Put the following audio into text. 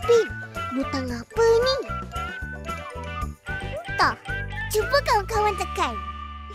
Pink, butang apa ni? Entah. Cuba kawan-kawan tekan.